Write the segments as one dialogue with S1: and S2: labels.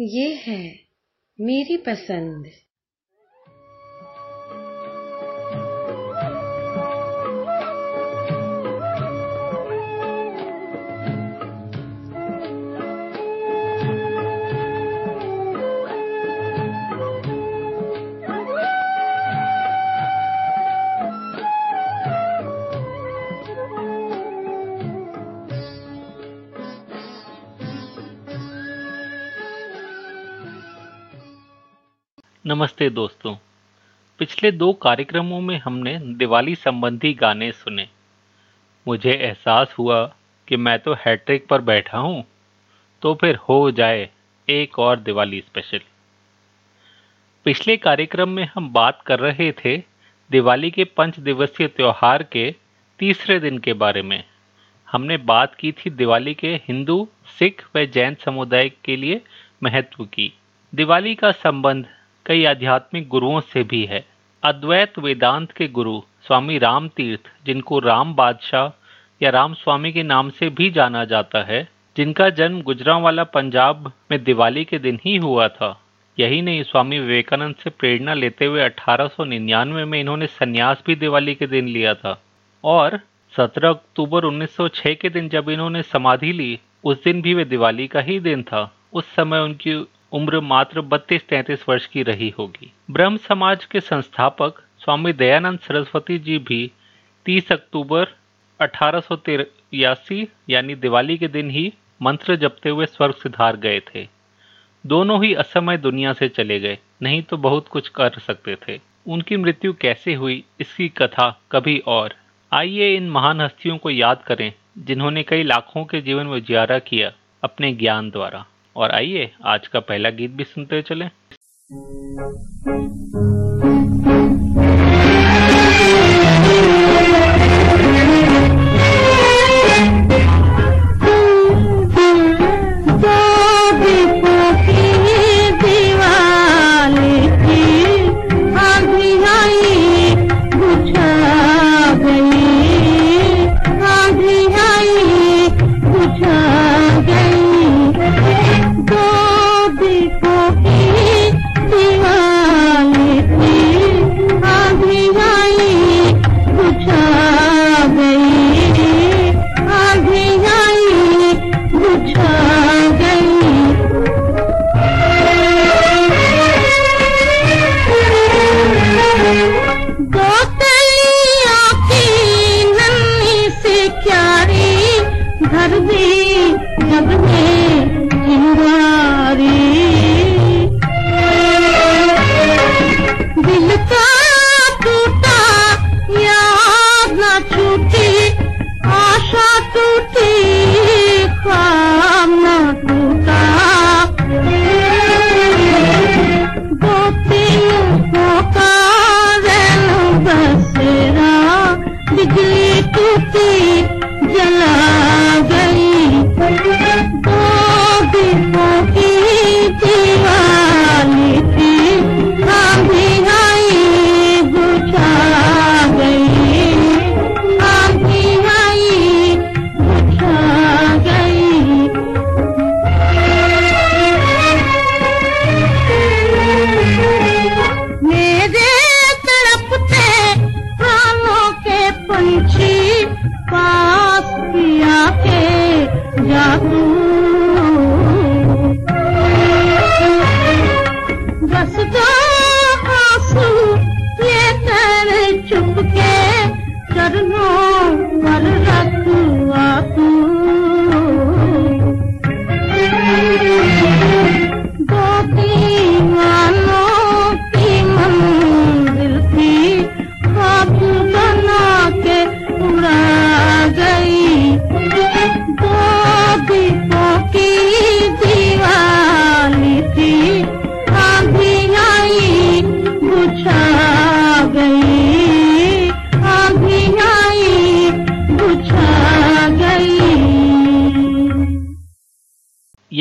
S1: ये है मेरी पसंद।
S2: नमस्ते दोस्तों। पिछले दो कार्यक्रमों में हमने दिवाली संबंधी गाने सुने। मुझे एहसास हुआ कि मैं तो हैट्रिक पर बैठा हूँ तो फिर हो जाए एक और दिवाली स्पेशल। पिछले कार्यक्रम में हम बात कर रहे थे दिवाली के पंच दिवसीय त्यौहार के तीसरे दिन के बारे में। हमने बात की थी दिवाली के हिंदू, सिख व जैन समुदाय के लिए महत्व की। दिवाली का संबंध कई आध्यात्मिक गुरुओं से भी है। अद्वैत वेदांत के गुरु स्वामी राम तीर्थ जिनको राम बादशाह या राम स्वामी के नाम से भी जाना जाता है, जिनका जन्म गुजरावाला पंजाब में दिवाली के दिन ही हुआ था। यही नहीं, स्वामी विवेकानंद से प्रेरणा लेते हुए अठारह सौ निन्यानवे में इन्होंने संन्यास भी दिवाली के दिन लिया था। और 17 अक्टूबर 1906 के दिन जब इन्होंने समाधि ली, उस दिन भी वे दिवाली का ही दिन था। उस समय उनकी उम्र मात्र बत्तीस तैतीस वर्ष की रही होगी। ब्रह्म समाज के संस्थापक स्वामी दयानंद सरस्वती जी भी 30 अक्टूबर अठारह यानी दिवाली के दिन ही मंत्र जपते हुए स्वर्ग सिधार गए थे। दोनों ही असमय दुनिया से चले गए, नहीं तो बहुत कुछ कर सकते थे। उनकी मृत्यु कैसे हुई, इसकी कथा कभी और। आइए इन महान हस्तियों को याद करें, जिन्होंने कई लाखों के जीवन में उजियारा किया अपने ज्ञान द्वारा। और आइए आज का पहला गीत भी सुनते चलें।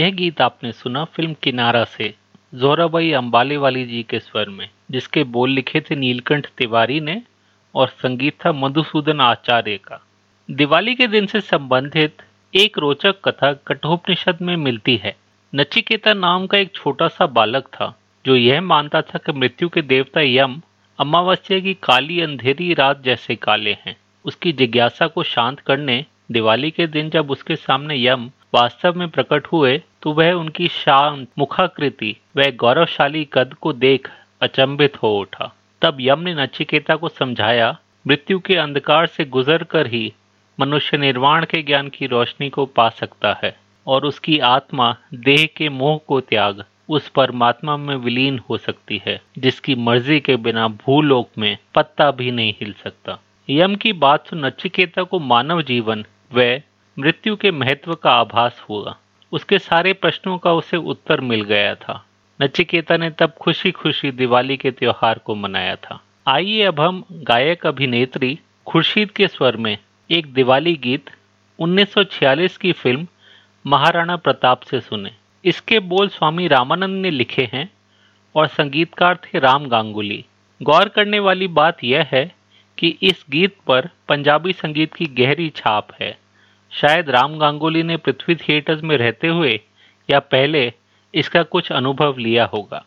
S2: गीत आपने सुना फ़िल्म किनारा से, जोराबाई अंबाले वाली जी के स्वर में, जिसके बोल लिखे थे नीलकंठ तिवारी ने और संगीत था मधुसूदन आचार्य का। दिवाली के दिन से संबंधित एक रोचक कथा कठोपनिषद में मिलती है।
S3: नचिकेता नाम का एक छोटा सा बालक था, जो यह मानता था कि मृत्यु के देवता यम अमावस्या की काली अंधेरी रात जैसे काले हैं। उसकी जिज्ञासा को शांत करने दिवाली के दिन जब उसके सामने यम वास्तव में प्रकट हुए तो वह उनकी शांत मुखाकृति व गौरवशाली कद को देख अचंभित हो उठा। तब यम ने नचिकेता को समझाया, मृत्यु के अंधकार से गुजर कर ही मनुष्य निर्वाण के ज्ञान की रोशनी को पा सकता है, और उसकी आत्मा देह के मोह को त्याग उस परमात्मा में विलीन हो सकती है, जिसकी मर्ज़ी के बिना भूलोक में पत्ता भी नहीं हिल सकता। यम की बात सुन नचिकेता को मानव जीवन व मृत्यु के महत्व का आभास हुआ। उसके सारे प्रश्नों का उसे उत्तर मिल गया था। नचिकेता ने तब खुशी खुशी दिवाली के त्योहार को मनाया था। आइए अब हम गायक अभिनेत्री खुर्शीद के स्वर में एक दिवाली गीत 1946 की फ़िल्म महाराणा प्रताप से सुने। इसके बोल स्वामी रामानंद ने लिखे हैं और संगीतकार थे राम गांगुली। गौर करने वाली बात यह है कि इस गीत पर पंजाबी संगीत की गहरी छाप है। शायद राम गांगुली ने पृथ्वी थिएटर्स में रहते हुए या पहले इसका कुछ अनुभव लिया होगा।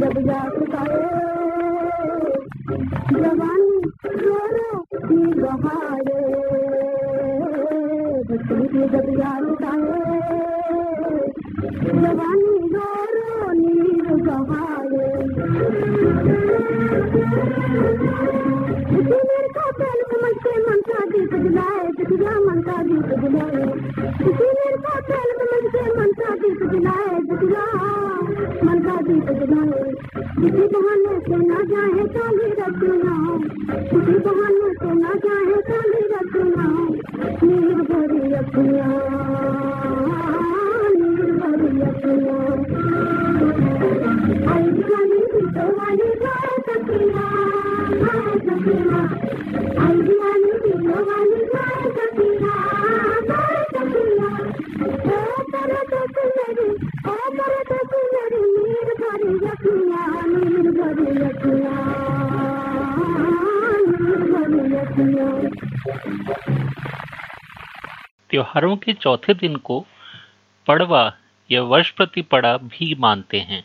S3: बदला सु त्योहारों के चौथे दिन को पड़वा या वर्ष प्रति पड़ा भी मानते हैं।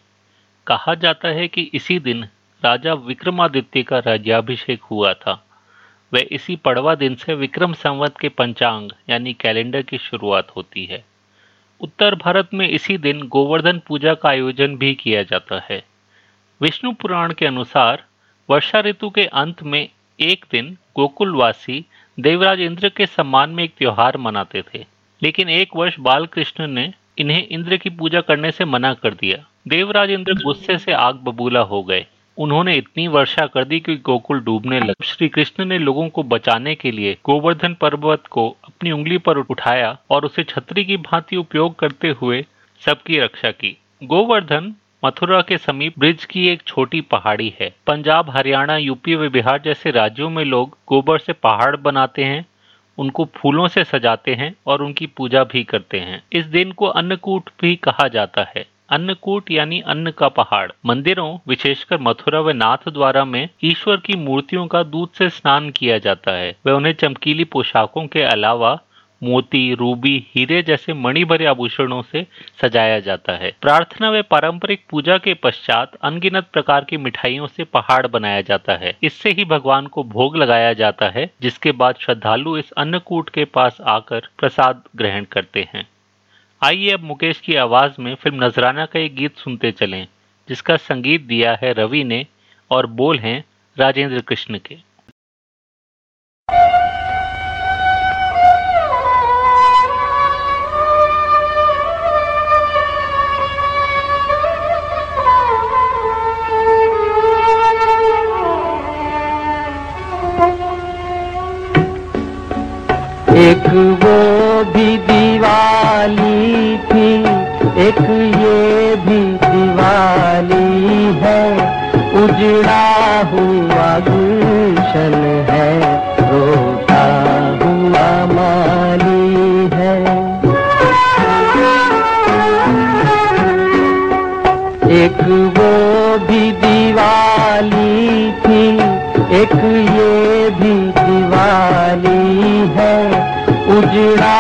S3: कहा जाता है कि इसी दिन राजा विक्रमादित्य का राज्याभिषेक हुआ था। वह इसी पड़वा दिन से विक्रम संवत के पंचांग, यानी कैलेंडर की शुरुआत होती है।
S4: उत्तर भारत में इसी दिन गोवर्धन पूजा का आयोजन भी किया जाता है। विष्णु पुराण के अनुसार, वर्षा ऋतु के अंत में एक दिन गोकुलवासी देवराज इंद्र के सम्मान में एक त्योहार मनाते थे, लेकिन एक वर्ष बालकृष्ण ने इन्हें इंद्र की पूजा करने से मना कर दिया। देवराज इंद्र गुस्से से आग बबूला हो गए। उन्होंने इतनी वर्षा कर दी कि गोकुल डूबने लगा। श्री कृष्ण ने लोगों को बचाने के लिए गोवर्धन पर्वत को अपनी उंगली पर उठाया और उसे छतरी की भांति उपयोग करते हुए सबकी रक्षा की। गोवर्धन मथुरा के समीप ब्रिज की एक छोटी पहाड़ी है। पंजाब, हरियाणा, यूपी व बिहार जैसे राज्यों में लोग गोबर से पहाड़ बनाते हैं, उनको फूलों से सजाते हैं और उनकी पूजा भी करते हैं। इस दिन को अन्नकूट भी कहा जाता है। अन्नकूट यानी अन्न का पहाड़। मंदिरों, विशेषकर मथुरा व नाथ द्वारा में ईश्वर की मूर्तियों का दूध से स्नान किया जाता है। व उन्हें चमकीली पोशाकों के अलावा मोती, रूबी, हीरे जैसे मणि भरे आभूषणों से सजाया जाता है। प्रार्थना व पारंपरिक पूजा के पश्चात अनगिनत प्रकार की मिठाइयों से पहाड़ बनाया जाता है। इससे ही भगवान को भोग लगाया जाता है, जिसके बाद श्रद्धालु इस अन्नकूट के पास आकर प्रसाद ग्रहण करते हैं। आइए अब मुकेश की आवाज़ में फ़िल्म नजराना का एक गीत सुनते चलें, जिसका संगीत दिया है रवि ने और बोल हैं राजेंद्र कृष्ण के।
S5: एक वो भी एक ये भी दिवाली है, उजड़ा हुआ गुलशन है, रोता हुआ माली है। एक वो भी दिवाली थी, एक ये भी दिवाली है, उजड़ा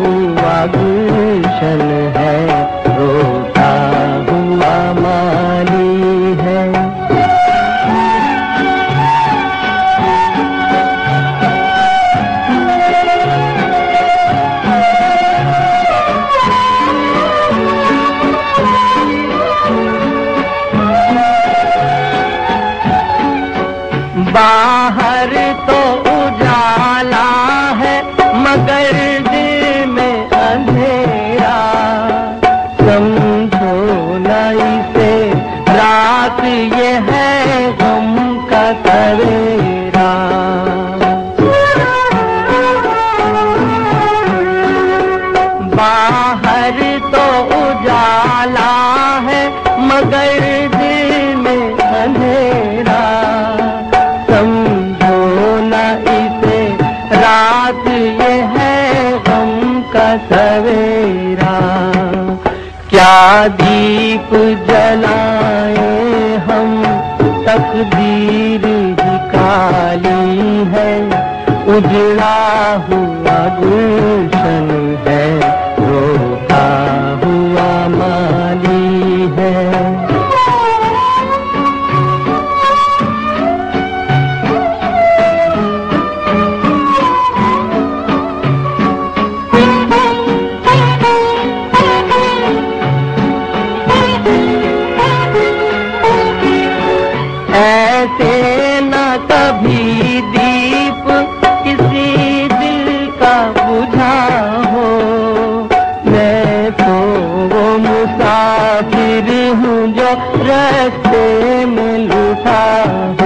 S5: हुआ गुलशन है दीप जलाए हम तकदीर ही काली है। उजड़ा हुआ गुलशन है। रास्ते में लुटा।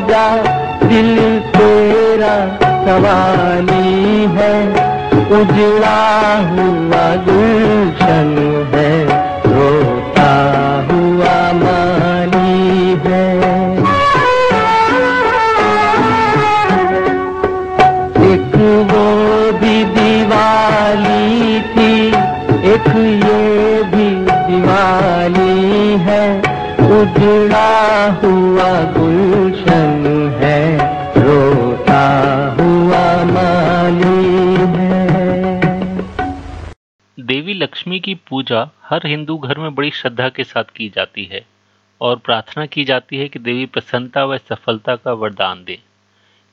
S5: आजा दिल तेरा सवाली है। उजड़ा हुआ गुलशन है, रोता हुआ माली है। एक वो भी दिवाली थी, एक ये भी दिवाली है। उजड़ा हुआ गुलशन है, रोता हुआ माली है।
S4: देवी लक्ष्मी की पूजा हर हिंदू घर में बड़ी श्रद्धा के साथ की जाती है और प्रार्थना की जाती है कि देवी प्रसन्नता व सफलता का वरदान दे।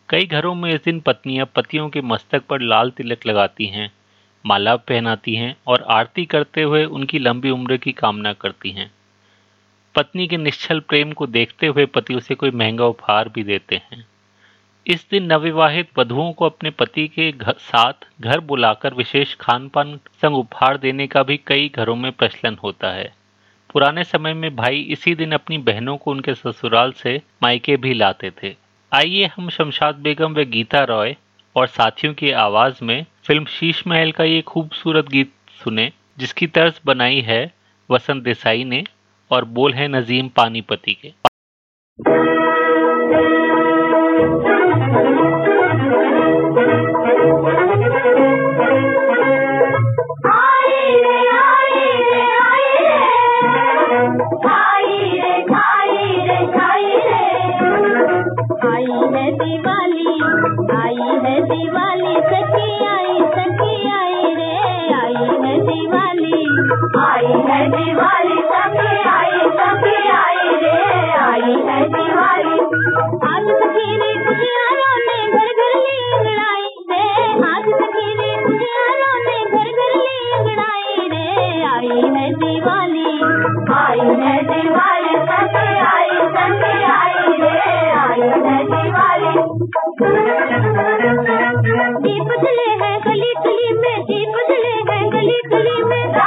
S4: कई घरों में इस दिन पत्नियाँ पतियों के मस्तक पर लाल तिलक लगाती हैं, माला पहनाती हैं और आरती करते हुए उनकी लंबी उम्र की कामना करती हैं। पत्नी के निश्चल प्रेम को देखते हुए पति उसे कोई महँगा उपहार भी देते हैं। इस दिन नवविवाहित वधुओं को अपने पति के घर, साथ घर बुलाकर विशेष खान पान संग उपहार देने का भी कई घरों में प्रचलन होता है। पुराने समय में भाई इसी दिन अपनी बहनों को उनके ससुराल से मायके भी लाते थे। आइए हम शमशाद बेगम व गीता रॉय और साथियों की आवाज़ में फ़िल्म शीश महल का ये खूबसूरत गीत सुने जिसकी तर्ज बनाई है वसंत देसाई ने। और बोल है नजीम पानीपति के।
S6: दीप जले हैं गली गली में दीप जले हैं गली गली में।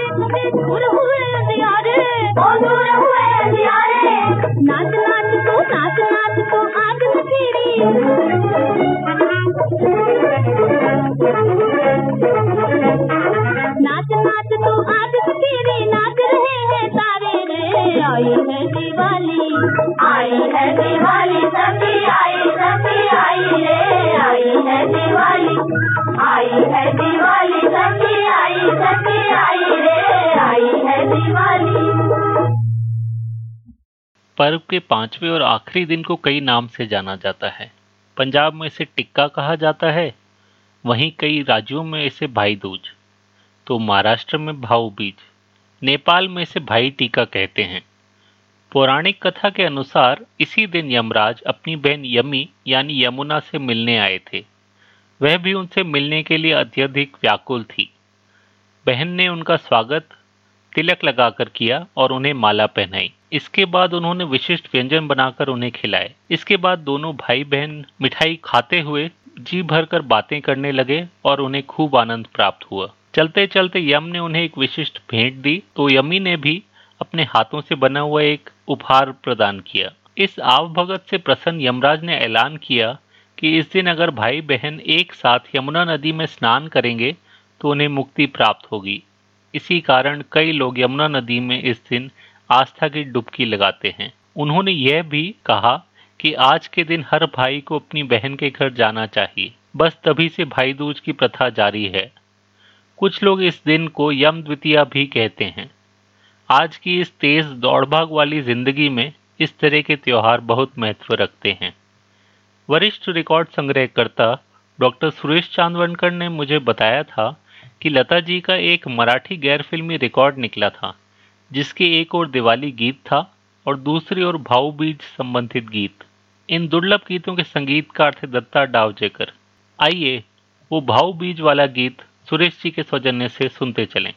S4: पर्व के पाँचवें और आखिरी दिन को कई नाम से जाना जाता है। पंजाब में इसे टिक्का कहा जाता है, वहीं कई राज्यों में इसे भाई दूज तो महाराष्ट्र में भाऊ बीज नेपाल में इसे भाई टीका कहते हैं। पौराणिक कथा के अनुसार इसी दिन यमराज अपनी बहन यमी, यानी यमुना से मिलने आए थे। वह भी उनसे मिलने के लिए अत्यधिक व्याकुल थी। बहन ने उनका स्वागत, तिलक लगाकर किया और उन्हें माला पहनाई। इसके बाद उन्होंने विशिष्ट व्यंजन बनाकर उन्हें खिलाए। इसके बाद दोनों भाई बहन मिठाई खाते हुए जी भर कर बातें करने लगे और उन्हें खूब आनंद प्राप्त हुआ। चलते चलते यम ने उन्हें एक विशिष्ट भेंट दी तो यमी ने भी अपने हाथों से बना हुआ एक उपहार प्रदान किया। इस आव भगत से प्रसन्न यमराज ने ऐलान किया कि इस दिन अगर भाई बहन एक साथ यमुना नदी में स्नान करेंगे तो उन्हें मुक्ति प्राप्त होगी। इसी कारण कई लोग यमुना नदी में इस दिन आस्था की डुबकी लगाते हैं। उन्होंने यह भी कहा कि आज के दिन हर भाई को अपनी बहन के घर जाना चाहिए। बस तभी से भाई दूज की प्रथा जारी है। कुछ लोग इस दिन को यम द्वितीया भी कहते हैं। आज की इस तेज दौड़भाग वाली ज़िंदगी में इस तरह के त्योहार बहुत महत्व रखते हैं। वरिष्ठ रिकॉर्ड संग्रहकर्ता डॉक्टर सुरेश चांदवनकर ने मुझे बताया था कि लता जी का एक मराठी गैर फिल्मी रिकॉर्ड निकला था, जिसके एक और दिवाली गीत था और दूसरी ओर भाऊ बीज संबंधित गीत। इन दुर्लभ गीतों के संगीतकार थे दत्ता डावजेकर। आइए
S7: वो भाव बीज वाला गीत सुरेश जी के सौजन्य से सुनते चलें।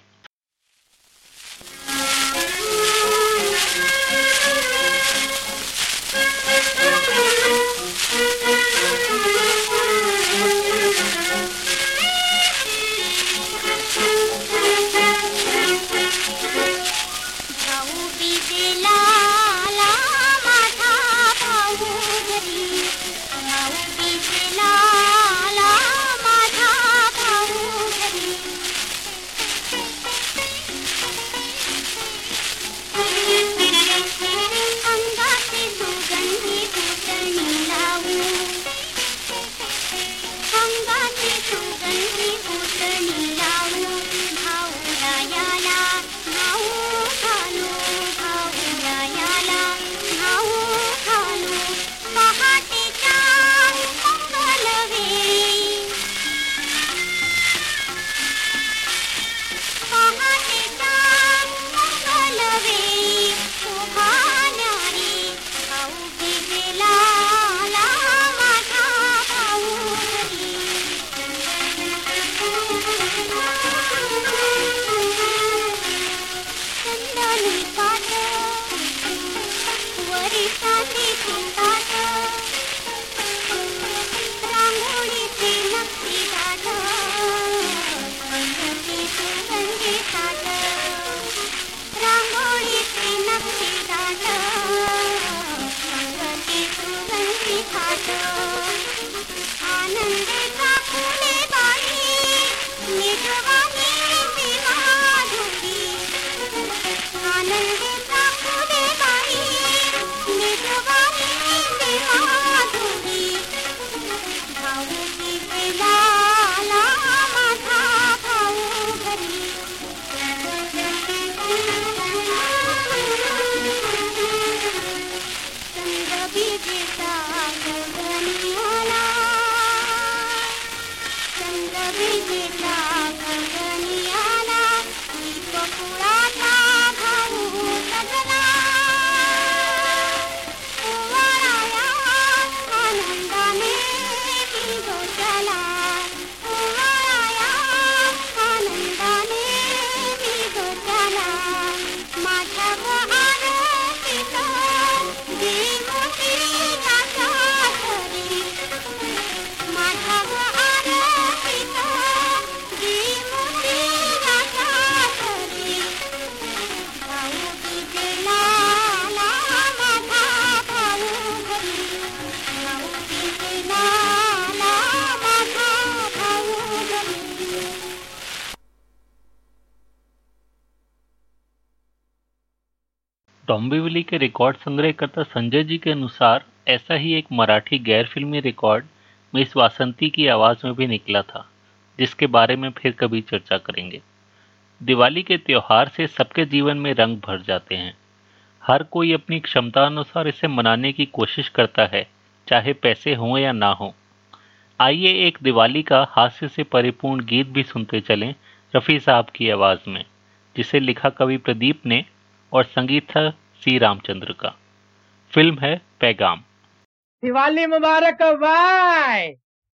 S7: डोंबिवली के रिकॉर्ड संग्रहकर्ता संजय जी के अनुसार, ऐसा ही एक मराठी गैर फिल्मी रिकॉर्ड मिस वासंती की आवाज़ में भी निकला था, जिसके बारे में फिर कभी चर्चा करेंगे। दिवाली के त्यौहार से सबके जीवन में रंग भर जाते हैं। हर कोई अपनी क्षमता अनुसार इसे मनाने की कोशिश करता है, चाहे पैसे हों या ना हों। आइए एक दिवाली का हास्य से परिपूर्ण गीत भी सुनते चलें रफ़ी साहब की आवाज़ में, जिसे लिखा कवि प्रदीप ने और संगीत था सी रामचंद्र का। फ़िल्म है पैगाम।
S8: दिवाली मुबारक भाई।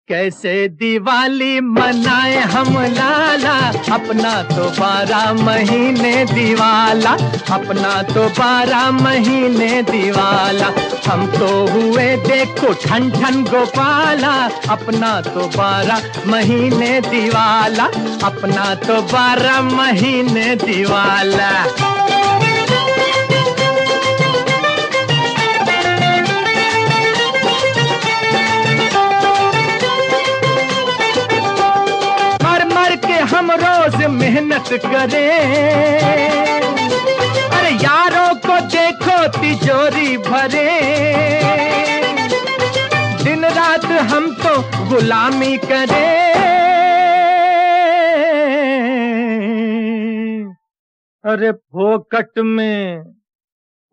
S9: कैसे दिवाली मनाए हम लाला? अपना तो बारह महीने दिवाला। अपना तो बारह महीने दिवाला। हम तो हुए देखो ठन ठन गोपाला। अपना तो बारह महीने दिवाला। अपना तो बारह महीने दिवाला। मेहनत करे। अरे यारों को देखो तिजोरी भरे। दिन रात हम तो गुलामी करें। अरे फोकट में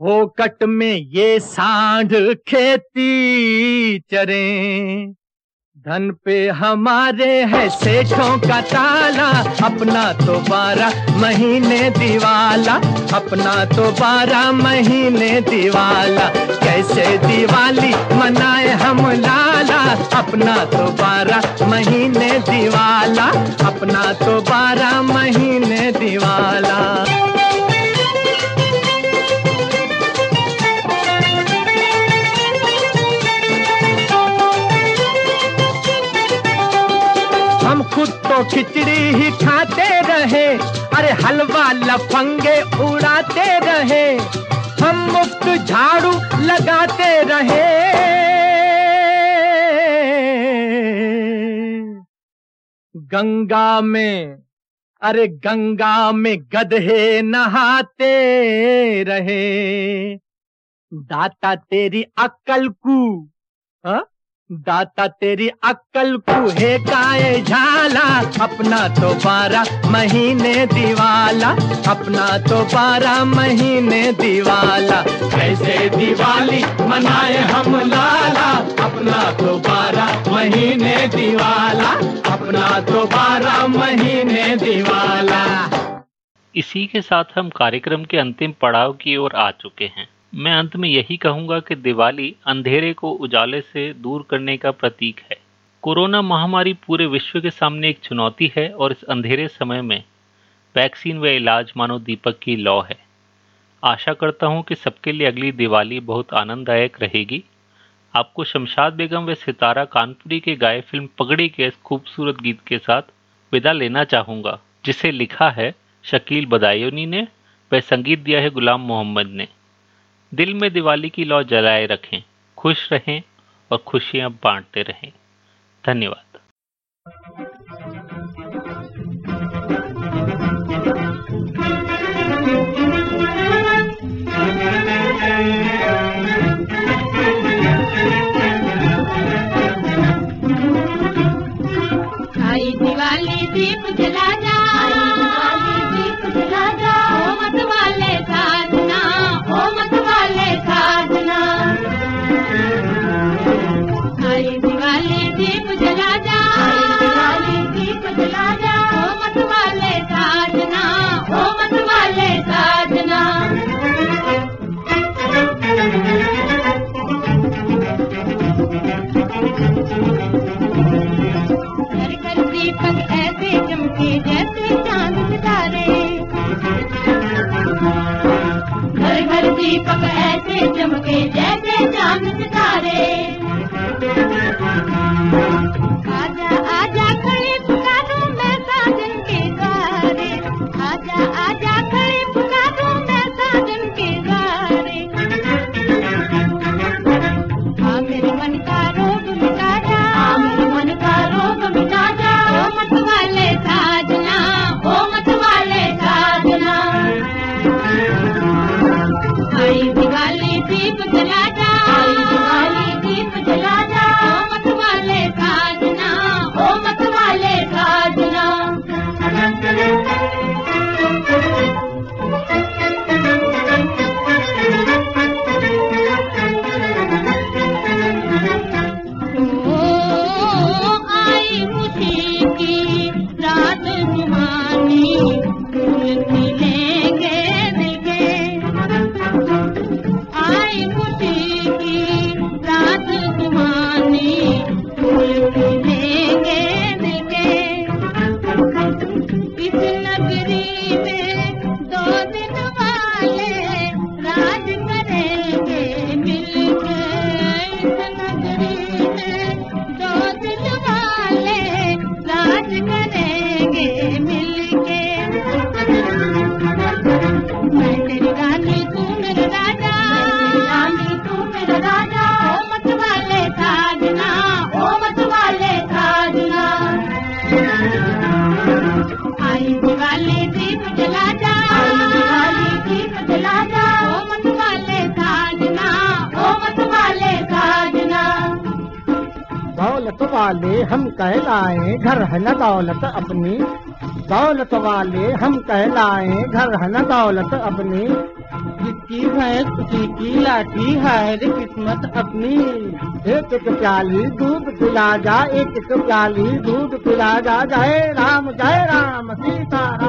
S9: फोकट में ये सांड खेती चरे। धन पे हमारे है सेठों का ताला, अपना तो बारह महीने दिवाला, अपना तो बारह महीने दिवाला। कैसे दिवाली मनाए हम लाला, अपना तो बारह महीने दिवाला, अपना तो बारह महीने दिवाला। खिचड़ी ही खाते रहे? अरे हलवा लफंगे उड़ाते रहे। हम मुफ़्त झाड़ू लगाते रहे। गंगा में, अरे गंगा में गधे नहाते रहे। दाता तेरी अक्कल को हाँ? दाता तेरी अक्कल को है काए झाला, अपना तो बारह महीने दिवाला, अपना तो बारह महीने दिवाला। कैसे दिवाली मनाए हम लाला, अपना तो बारह महीने दिवाला, अपना तो बारह महीने दिवाला।
S4: इसी के साथ हम कार्यक्रम के अंतिम पड़ाव की ओर आ चुके हैं। मैं अंत में यही कहूँगा कि दिवाली अंधेरे को उजाले से दूर करने का प्रतीक है। कोरोना महामारी पूरे विश्व के सामने एक चुनौती है और इस अंधेरे समय में वैक्सीन व इलाज मानो दीपक की लौ है। आशा करता हूँ कि सबके लिए अगली दिवाली बहुत आनंददायक रहेगी। आपको शमशाद बेगम व सितारा कानपुरी के गाय फ़िल्म पगड़ी के इस खूबसूरत गीत के साथ विदा लेना चाहूँगा, जिसे लिखा है शकील बदायूनी ने वह संगीत दिया है गुलाम मोहम्मद ने। दिल में दिवाली की लौ जलाए रखें खुश रहें और खुशियाँ बांटते रहें। धन्यवाद।
S2: दीपक ऐसे चमके जैसे चाँद सितारे वाले
S10: हम कहलाए, घर है न दौलत अपनी। दौलत वाले हम कहलाए, घर है न दौलत अपनी।
S11: जिसकी भैंस उसी की लाठी है किस्मत अपनी।
S10: एक एक प्याली दूध पिला जा, एक एक प्याली दूध पिला जा। जय राम जय राम, सीता